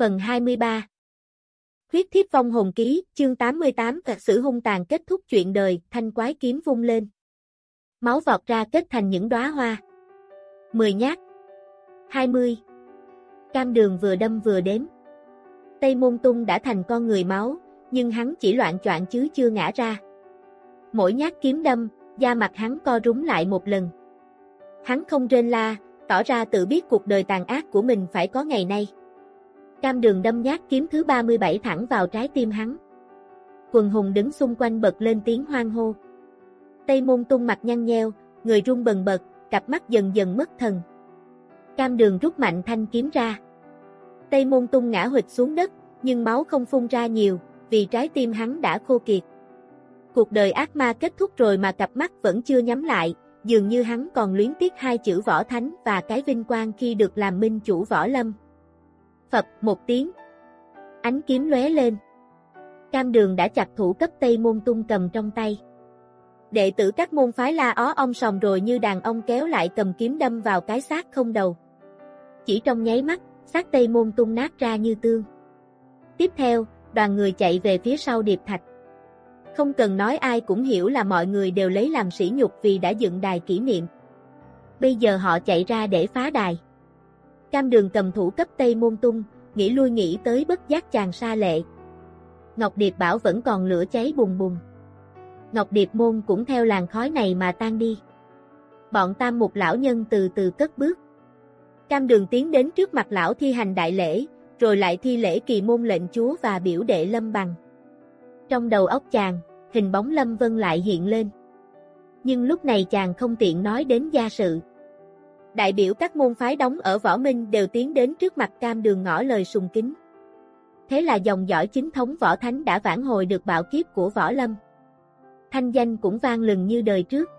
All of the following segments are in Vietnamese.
Phần 23 Huyết thiếp vong hồn ký, chương 88 Phật sử hung tàn kết thúc chuyện đời, thanh quái kiếm vung lên. Máu vọt ra kết thành những đóa hoa. 10 nhát. 20. Cam đường vừa đâm vừa đếm. Tây môn tung đã thành con người máu, nhưng hắn chỉ loạn choạng chứ chưa ngã ra. Mỗi nhát kiếm đâm, da mặt hắn co rúm lại một lần. Hắn không rên la, tỏ ra tự biết cuộc đời tàn ác của mình phải có ngày nay. Cam đường đâm nhát kiếm thứ 37 thẳng vào trái tim hắn. Quần hùng đứng xung quanh bật lên tiếng hoang hô. Tây môn tung mặt nhăn nheo, người run bần bật, cặp mắt dần dần mất thần. Cam đường rút mạnh thanh kiếm ra. Tây môn tung ngã hụt xuống đất, nhưng máu không phun ra nhiều, vì trái tim hắn đã khô kiệt. Cuộc đời ác ma kết thúc rồi mà cặp mắt vẫn chưa nhắm lại, dường như hắn còn luyến tiếc hai chữ võ thánh và cái vinh quang khi được làm minh chủ võ lâm. Phật một tiếng. Ánh kiếm lóe lên. Cam đường đã chặt thủ cấp Tây Môn Tung cầm trong tay. Đệ tử các môn phái la ó ong sòng rồi như đàn ông kéo lại cầm kiếm đâm vào cái xác không đầu. Chỉ trong nháy mắt, xác Tây Môn Tung nát ra như tương. Tiếp theo, đoàn người chạy về phía sau điệp thạch. Không cần nói ai cũng hiểu là mọi người đều lấy làm sỉ nhục vì đã dựng đài kỷ niệm. Bây giờ họ chạy ra để phá đài. Cam đường cầm thủ cấp Tây Môn Tung, nghĩ lui nghĩ tới bất giác chàng xa lệ. Ngọc Điệp bảo vẫn còn lửa cháy bùng bùng. Ngọc Điệp môn cũng theo làn khói này mà tan đi. Bọn tam một lão nhân từ từ cất bước. Cam đường tiến đến trước mặt lão thi hành đại lễ, rồi lại thi lễ kỳ môn lệnh chúa và biểu đệ lâm bằng. Trong đầu óc chàng, hình bóng lâm vân lại hiện lên. Nhưng lúc này chàng không tiện nói đến gia sự. Đại biểu các môn phái đóng ở Võ Minh đều tiến đến trước mặt cam đường ngõ lời sùng kính. Thế là dòng dõi chính thống Võ Thánh đã vãn hồi được bạo kiếp của Võ Lâm. Thanh danh cũng vang lừng như đời trước.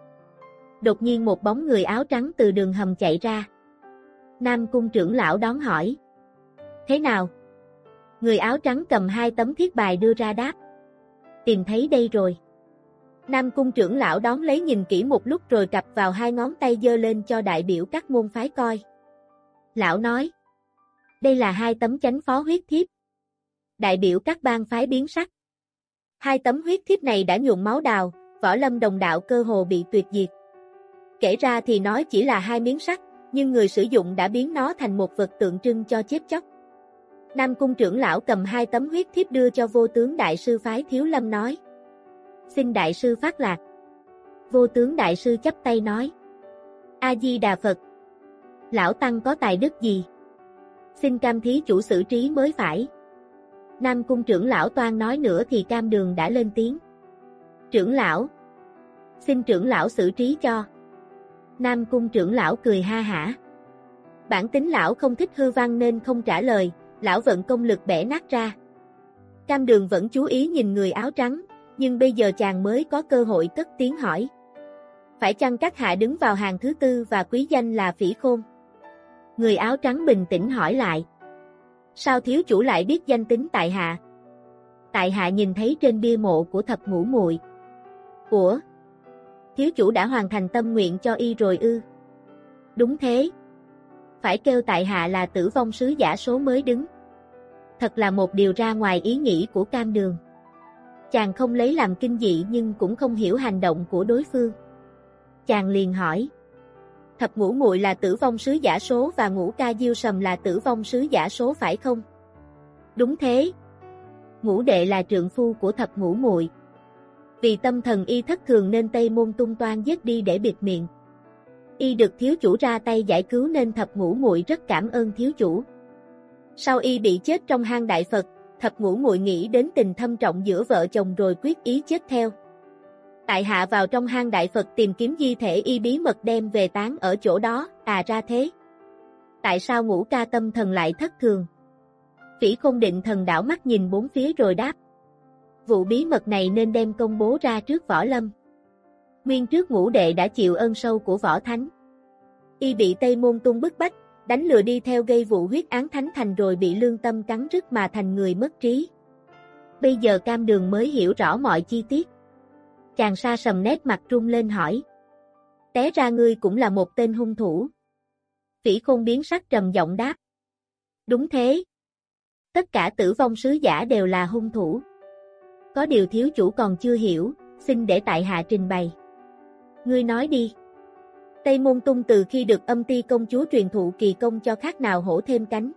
Đột nhiên một bóng người áo trắng từ đường hầm chạy ra. Nam cung trưởng lão đón hỏi. Thế nào? Người áo trắng cầm hai tấm thiết bài đưa ra đáp. Tìm thấy đây rồi. Nam cung trưởng lão đón lấy nhìn kỹ một lúc rồi cặp vào hai ngón tay dơ lên cho đại biểu các môn phái coi. Lão nói, đây là hai tấm chánh phó huyết thiếp. Đại biểu các bang phái biến sắc. Hai tấm huyết thiếp này đã nhuộm máu đào, võ lâm đồng đạo cơ hồ bị tuyệt diệt. Kể ra thì nói chỉ là hai miếng sắt, nhưng người sử dụng đã biến nó thành một vật tượng trưng cho chết chóc. Nam cung trưởng lão cầm hai tấm huyết thiếp đưa cho vô tướng đại sư phái thiếu lâm nói xin đại sư phát lạc. Vô tướng đại sư chấp tay nói. A-di-đà Phật. Lão Tăng có tài đức gì? Xin cam thí chủ xử trí mới phải. Nam cung trưởng lão toan nói nữa thì cam đường đã lên tiếng. Trưởng lão. Xin trưởng lão xử trí cho. Nam cung trưởng lão cười ha hả. Bản tính lão không thích hư văn nên không trả lời, lão vận công lực bẻ nát ra. Cam đường vẫn chú ý nhìn người áo trắng, nhưng bây giờ chàng mới có cơ hội cất tiếng hỏi. Phải chăng các hạ đứng vào hàng thứ tư và quý danh là phỉ khôn? Người áo trắng bình tĩnh hỏi lại. Sao thiếu chủ lại biết danh tính tại hạ? Tại hạ nhìn thấy trên bia mộ của thập ngũ muội. Ủa? Thiếu chủ đã hoàn thành tâm nguyện cho y rồi ư? Đúng thế. Phải kêu tại hạ là tử vong sứ giả số mới đứng. Thật là một điều ra ngoài ý nghĩ của cam đường. Chàng không lấy làm kinh dị nhưng cũng không hiểu hành động của đối phương. Chàng liền hỏi. Thập ngũ muội là tử vong sứ giả số và ngũ ca diêu sầm là tử vong sứ giả số phải không? Đúng thế. Ngũ đệ là trượng phu của thập ngũ muội. Vì tâm thần y thất thường nên Tây Môn tung toan giết đi để bịt miệng. Y được thiếu chủ ra tay giải cứu nên thập ngũ muội rất cảm ơn thiếu chủ. Sau y bị chết trong hang đại Phật, thập ngũ muội nghĩ đến tình thâm trọng giữa vợ chồng rồi quyết ý chết theo. Tại hạ vào trong hang đại Phật tìm kiếm di thể y bí mật đem về tán ở chỗ đó, à ra thế. Tại sao ngũ ca tâm thần lại thất thường? Phỉ không định thần đảo mắt nhìn bốn phía rồi đáp. Vụ bí mật này nên đem công bố ra trước võ lâm. Nguyên trước ngũ đệ đã chịu ơn sâu của võ thánh. Y bị Tây Môn tung bức bách, đánh lừa đi theo gây vụ huyết án thánh thành rồi bị lương tâm cắn rứt mà thành người mất trí. Bây giờ cam đường mới hiểu rõ mọi chi tiết. Chàng sa sầm nét mặt trung lên hỏi. Té ra ngươi cũng là một tên hung thủ. Phỉ khôn biến sắc trầm giọng đáp. Đúng thế. Tất cả tử vong sứ giả đều là hung thủ. Có điều thiếu chủ còn chưa hiểu, xin để tại hạ trình bày. Ngươi nói đi. Tây Môn Tung từ khi được âm ti công chúa truyền thụ kỳ công cho khác nào hổ thêm cánh.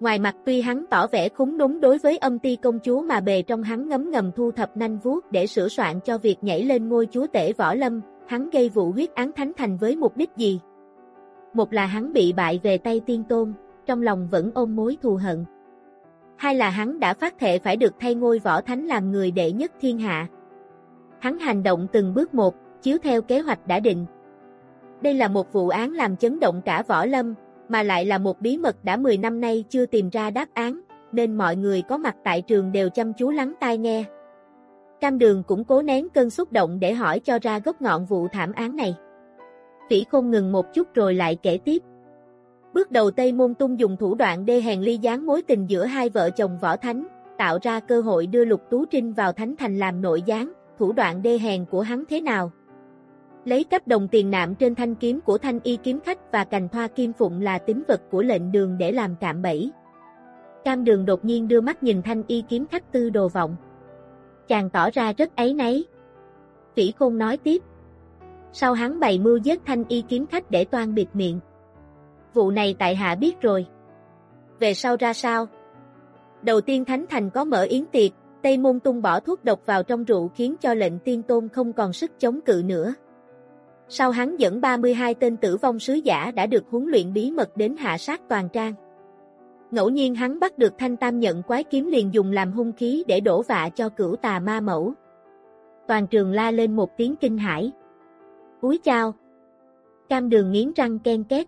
Ngoài mặt tuy hắn tỏ vẻ khúng đúng đối với âm ti công chúa mà bề trong hắn ngấm ngầm thu thập nanh vuốt để sửa soạn cho việc nhảy lên ngôi chúa tể võ lâm, hắn gây vụ huyết án thánh thành với mục đích gì? Một là hắn bị bại về tay tiên tôn, trong lòng vẫn ôm mối thù hận. Hai là hắn đã phát thệ phải được thay ngôi võ thánh làm người đệ nhất thiên hạ. Hắn hành động từng bước một, chiếu theo kế hoạch đã định. Đây là một vụ án làm chấn động cả võ lâm, mà lại là một bí mật đã 10 năm nay chưa tìm ra đáp án, nên mọi người có mặt tại trường đều chăm chú lắng tai nghe. Cam đường cũng cố nén cơn xúc động để hỏi cho ra gốc ngọn vụ thảm án này. Phỉ không ngừng một chút rồi lại kể tiếp. Bước đầu Tây Môn Tung dùng thủ đoạn đê hèn ly gián mối tình giữa hai vợ chồng võ thánh, tạo ra cơ hội đưa Lục Tú Trinh vào thánh thành làm nội gián, thủ đoạn đê hèn của hắn thế nào? Lấy cấp đồng tiền nạm trên thanh kiếm của thanh y kiếm khách và cành thoa kim phụng là tính vật của lệnh đường để làm cạm bẫy. Cam đường đột nhiên đưa mắt nhìn thanh y kiếm khách tư đồ vọng. Chàng tỏ ra rất ấy nấy. Vĩ khôn nói tiếp. Sau hắn bày mưu giết thanh y kiếm khách để toan bịt miệng. Vụ này tại hạ biết rồi. Về sau ra sao? Đầu tiên Thánh Thành có mở yến tiệc, Tây Môn Tung bỏ thuốc độc vào trong rượu khiến cho lệnh tiên tôn không còn sức chống cự nữa. Sau hắn dẫn 32 tên tử vong sứ giả đã được huấn luyện bí mật đến hạ sát toàn trang. Ngẫu nhiên hắn bắt được thanh tam nhận quái kiếm liền dùng làm hung khí để đổ vạ cho cửu tà ma mẫu. Toàn trường la lên một tiếng kinh hãi. Úi chao! Cam đường nghiến răng ken két.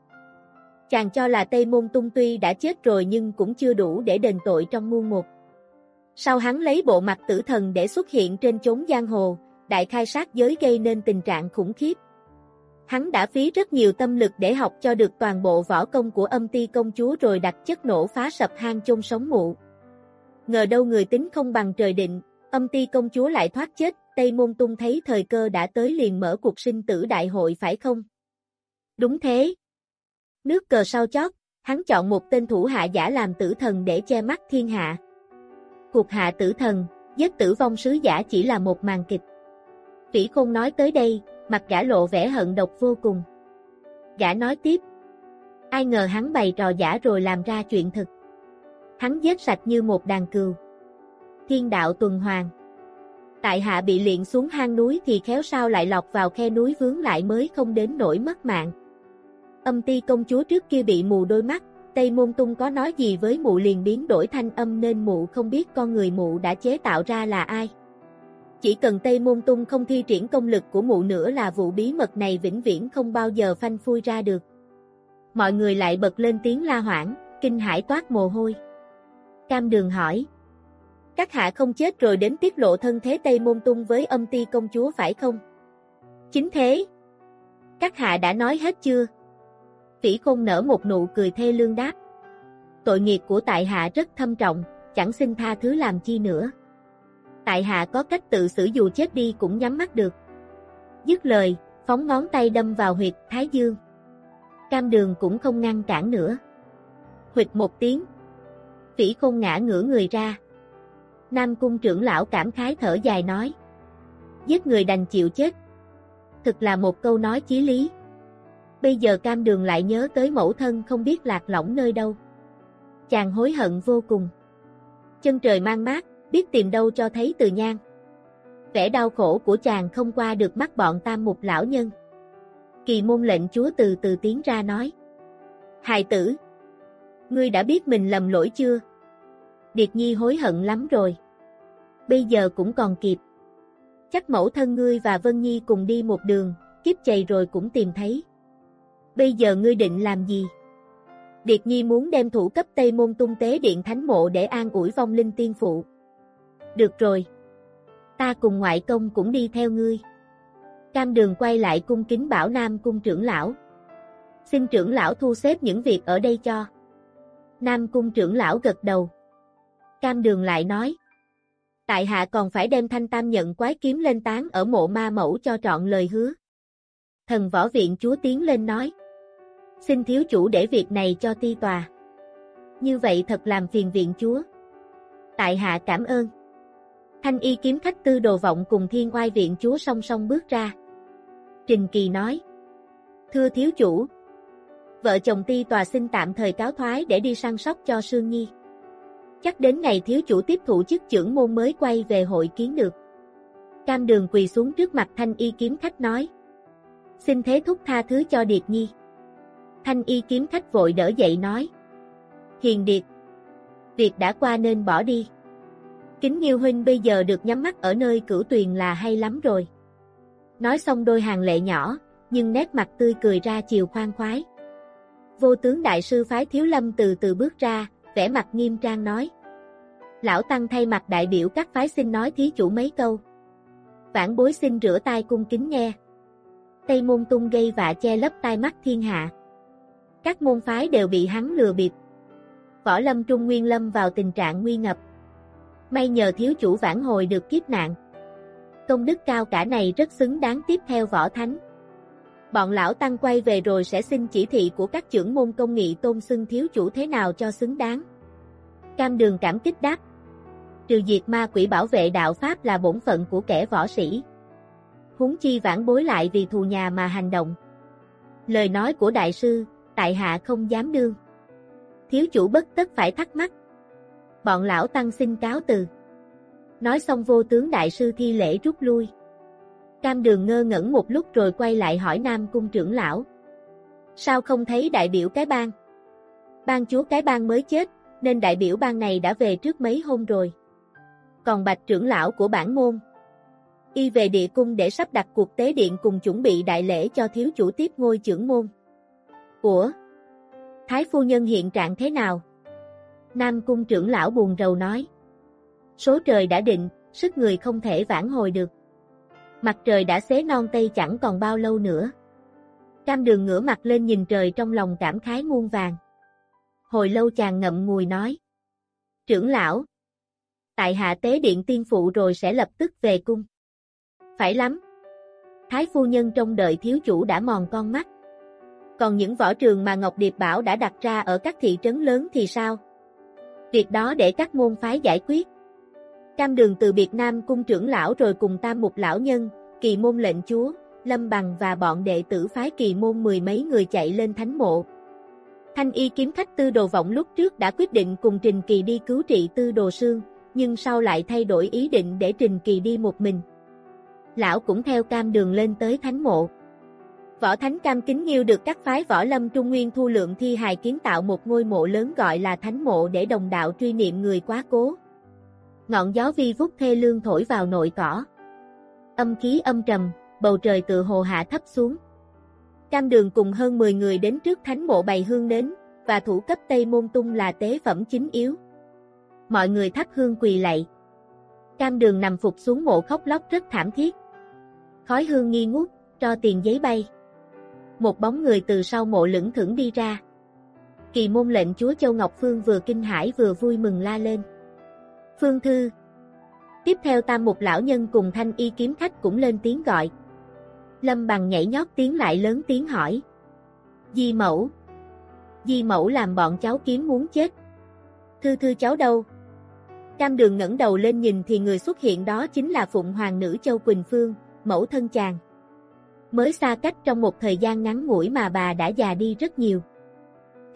Chàng cho là Tây Môn Tung tuy đã chết rồi nhưng cũng chưa đủ để đền tội trong muôn một. Sau hắn lấy bộ mặt tử thần để xuất hiện trên chốn giang hồ, đại khai sát giới gây nên tình trạng khủng khiếp. Hắn đã phí rất nhiều tâm lực để học cho được toàn bộ võ công của âm ti công chúa rồi đặt chất nổ phá sập hang chôn sống mụ. Ngờ đâu người tính không bằng trời định, âm ti công chúa lại thoát chết, Tây Môn Tung thấy thời cơ đã tới liền mở cuộc sinh tử đại hội phải không? Đúng thế. Nước cờ sau chót, hắn chọn một tên thủ hạ giả làm tử thần để che mắt thiên hạ. Cuộc hạ tử thần, giết tử vong sứ giả chỉ là một màn kịch. Vĩ Khôn nói tới đây, mặt gã lộ vẻ hận độc vô cùng. Gã nói tiếp. Ai ngờ hắn bày trò giả rồi làm ra chuyện thực. Hắn giết sạch như một đàn cừu. Thiên đạo tuần hoàn. Tại hạ bị liện xuống hang núi thì khéo sao lại lọt vào khe núi vướng lại mới không đến nỗi mất mạng. Âm ti công chúa trước kia bị mù đôi mắt, Tây Môn Tung có nói gì với mụ liền biến đổi thanh âm nên mụ không biết con người mụ đã chế tạo ra là ai. Chỉ cần Tây Môn Tung không thi triển công lực của mụ nữa là vụ bí mật này vĩnh viễn không bao giờ phanh phui ra được. Mọi người lại bật lên tiếng la hoảng, kinh hải toát mồ hôi. Cam đường hỏi. Các hạ không chết rồi đến tiết lộ thân thế Tây Môn Tung với âm ti công chúa phải không? Chính thế. Các hạ đã nói hết chưa? Phỉ khôn nở một nụ cười thê lương đáp. Tội nghiệp của tại hạ rất thâm trọng, chẳng xin tha thứ làm chi nữa tại hạ có cách tự xử dù chết đi cũng nhắm mắt được. Dứt lời, phóng ngón tay đâm vào huyệt Thái Dương. Cam đường cũng không ngăn cản nữa. Huyệt một tiếng. Phỉ khôn ngã ngửa người ra. Nam cung trưởng lão cảm khái thở dài nói. Giết người đành chịu chết. Thực là một câu nói chí lý. Bây giờ cam đường lại nhớ tới mẫu thân không biết lạc lõng nơi đâu. Chàng hối hận vô cùng. Chân trời mang mát, biết tìm đâu cho thấy từ nhan. Vẻ đau khổ của chàng không qua được mắt bọn tam mục lão nhân. Kỳ môn lệnh chúa từ từ tiến ra nói. Hài tử! Ngươi đã biết mình lầm lỗi chưa? Điệt nhi hối hận lắm rồi. Bây giờ cũng còn kịp. Chắc mẫu thân ngươi và Vân Nhi cùng đi một đường, kiếp chày rồi cũng tìm thấy. Bây giờ ngươi định làm gì? Điệt Nhi muốn đem thủ cấp Tây Môn tung tế điện thánh mộ để an ủi vong linh tiên phụ. Được rồi. Ta cùng ngoại công cũng đi theo ngươi. Cam đường quay lại cung kính bảo Nam cung trưởng lão. Xin trưởng lão thu xếp những việc ở đây cho. Nam cung trưởng lão gật đầu. Cam đường lại nói. Tại hạ còn phải đem thanh tam nhận quái kiếm lên tán ở mộ ma mẫu cho trọn lời hứa. Thần võ viện chúa tiến lên nói. Xin thiếu chủ để việc này cho ti tòa. Như vậy thật làm phiền viện chúa. Tại hạ cảm ơn. Thanh y kiếm khách tư đồ vọng cùng thiên oai viện chúa song song bước ra. Trình Kỳ nói. Thưa thiếu chủ. Vợ chồng ti tòa xin tạm thời cáo thoái để đi săn sóc cho Sương Nhi. Chắc đến ngày thiếu chủ tiếp thụ chức trưởng môn mới quay về hội kiến được. Cam đường quỳ xuống trước mặt thanh y kiếm khách nói. Xin thế thúc tha thứ cho Điệt Nhi. Thanh y kiếm khách vội đỡ dậy nói. Hiền Điệt. Việc đã qua nên bỏ đi. Kính Nghiêu Huynh bây giờ được nhắm mắt ở nơi cửu tuyền là hay lắm rồi. Nói xong đôi hàng lệ nhỏ, nhưng nét mặt tươi cười ra chiều khoan khoái. Vô tướng đại sư phái thiếu lâm từ từ bước ra, vẻ mặt nghiêm trang nói. Lão Tăng thay mặt đại biểu các phái xin nói thí chủ mấy câu. Vãn bối xin rửa tay cung kính nghe. Tây môn tung gây vạ che lấp tai mắt thiên hạ. Các môn phái đều bị hắn lừa bịp. Võ lâm trung nguyên lâm vào tình trạng nguy ngập. May nhờ thiếu chủ vãn hồi được kiếp nạn. Công đức cao cả này rất xứng đáng tiếp theo võ thánh. Bọn lão tăng quay về rồi sẽ xin chỉ thị của các trưởng môn công nghị tôn xưng thiếu chủ thế nào cho xứng đáng. Cam đường cảm kích đáp. Trừ diệt ma quỷ bảo vệ đạo Pháp là bổn phận của kẻ võ sĩ. Húng chi vãn bối lại vì thù nhà mà hành động. Lời nói của đại sư, tại hạ không dám đương. Thiếu chủ bất tất phải thắc mắc. Bọn lão tăng xin cáo từ. Nói xong vô tướng đại sư thi lễ rút lui. Cam đường ngơ ngẩn một lúc rồi quay lại hỏi Nam Cung trưởng lão. Sao không thấy đại biểu cái bang? bang chúa cái bang mới chết, nên đại biểu bang này đã về trước mấy hôm rồi. Còn bạch trưởng lão của bản môn. Y về địa cung để sắp đặt cuộc tế điện cùng chuẩn bị đại lễ cho thiếu chủ tiếp ngôi trưởng môn. Ủa? Thái phu nhân hiện trạng thế nào? Nam cung trưởng lão buồn rầu nói. Số trời đã định, sức người không thể vãn hồi được. Mặt trời đã xế non tây chẳng còn bao lâu nữa. Cam đường ngửa mặt lên nhìn trời trong lòng cảm khái muôn vàng. Hồi lâu chàng ngậm ngùi nói. Trưởng lão. Tại hạ tế điện tiên phụ rồi sẽ lập tức về cung. Phải lắm. Thái phu nhân trong đợi thiếu chủ đã mòn con mắt. Còn những võ trường mà Ngọc Điệp Bảo đã đặt ra ở các thị trấn lớn thì sao? Việc đó để các môn phái giải quyết. Cam đường từ Việt Nam cung trưởng lão rồi cùng tam mục lão nhân, kỳ môn lệnh chúa, lâm bằng và bọn đệ tử phái kỳ môn mười mấy người chạy lên thánh mộ. Thanh y kiếm khách tư đồ vọng lúc trước đã quyết định cùng Trình Kỳ đi cứu trị tư đồ sương, nhưng sau lại thay đổi ý định để Trình Kỳ đi một mình. Lão cũng theo cam đường lên tới thánh mộ. Võ Thánh Cam Kính Nghiêu được các phái võ lâm Trung Nguyên thu lượng thi hài kiến tạo một ngôi mộ lớn gọi là Thánh Mộ để đồng đạo truy niệm người quá cố. Ngọn gió vi vút thê lương thổi vào nội cỏ. Âm khí âm trầm, bầu trời tự hồ hạ thấp xuống. Cam đường cùng hơn 10 người đến trước thánh mộ bày hương nến, và thủ cấp Tây Môn Tung là tế phẩm chính yếu. Mọi người thắp hương quỳ lạy. Cam đường nằm phục xuống mộ khóc lóc rất thảm thiết. Khói hương nghi ngút, cho tiền giấy bay. Một bóng người từ sau mộ lững thững đi ra. Kỳ môn lệnh chúa Châu Ngọc Phương vừa kinh hãi vừa vui mừng la lên. Phương Thư. Tiếp theo tam một lão nhân cùng thanh y kiếm khách cũng lên tiếng gọi. Lâm bằng nhảy nhót tiếng lại lớn tiếng hỏi. Di mẫu. Di mẫu làm bọn cháu kiếm muốn chết. Thư thư cháu đâu? Cam đường ngẩng đầu lên nhìn thì người xuất hiện đó chính là Phụng Hoàng nữ Châu Quỳnh Phương, mẫu thân chàng. Mới xa cách trong một thời gian ngắn ngủi mà bà đã già đi rất nhiều.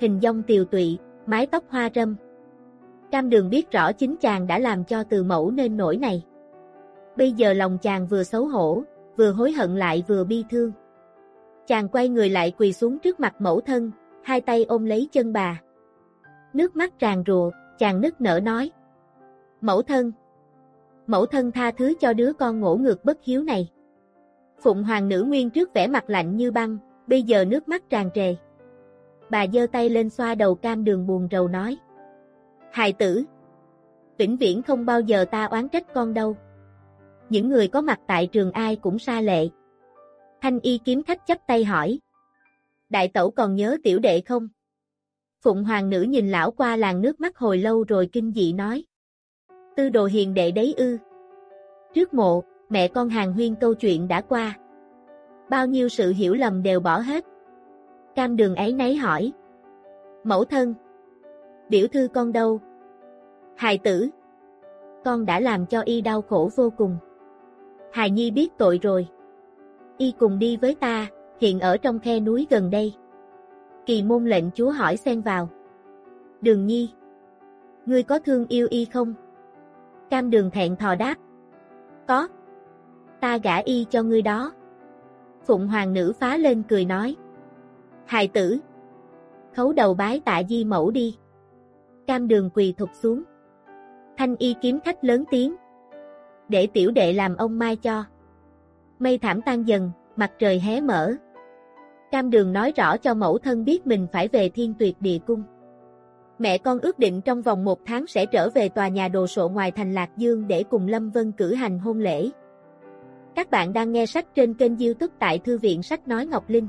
Hình dong tiều tụy, mái tóc hoa râm, Cam đường biết rõ chính chàng đã làm cho từ mẫu nên nổi này. Bây giờ lòng chàng vừa xấu hổ, vừa hối hận lại vừa bi thương. Chàng quay người lại quỳ xuống trước mặt mẫu thân, hai tay ôm lấy chân bà. Nước mắt tràn rùa, chàng nức nở nói. Mẫu thân! Mẫu thân tha thứ cho đứa con ngỗ ngược bất hiếu này. Phụng hoàng nữ nguyên trước vẻ mặt lạnh như băng, bây giờ nước mắt tràn trề. Bà giơ tay lên xoa đầu cam đường buồn rầu nói. Hài tử! Vĩnh viễn không bao giờ ta oán trách con đâu. Những người có mặt tại trường ai cũng xa lệ. Thanh y kiếm khách chấp tay hỏi. Đại tẩu còn nhớ tiểu đệ không? Phụng hoàng nữ nhìn lão qua làng nước mắt hồi lâu rồi kinh dị nói. Tư đồ hiền đệ đấy ư. Trước mộ, mẹ con hàng huyên câu chuyện đã qua. Bao nhiêu sự hiểu lầm đều bỏ hết. Cam đường ấy nấy hỏi. Mẫu thân. Biểu thư con đâu? Hài tử. Con đã làm cho y đau khổ vô cùng. Hài nhi biết tội rồi. Y cùng đi với ta, hiện ở trong khe núi gần đây. Kỳ môn lệnh chúa hỏi xen vào. Đường nhi. Ngươi có thương yêu y không? Cam đường thẹn thò đáp. Có. Ta gả y cho ngươi đó. Phụng hoàng nữ phá lên cười nói. Hài tử. Khấu đầu bái tạ di mẫu đi. Cam đường quỳ thục xuống. Thanh y kiếm khách lớn tiếng. Để tiểu đệ làm ông mai cho. Mây thảm tan dần, mặt trời hé mở. Cam đường nói rõ cho mẫu thân biết mình phải về thiên tuyệt địa cung. Mẹ con ước định trong vòng một tháng sẽ trở về tòa nhà đồ sộ ngoài thành Lạc Dương để cùng Lâm Vân cử hành hôn lễ. Các bạn đang nghe sách trên kênh youtube tại Thư viện Sách Nói Ngọc Linh.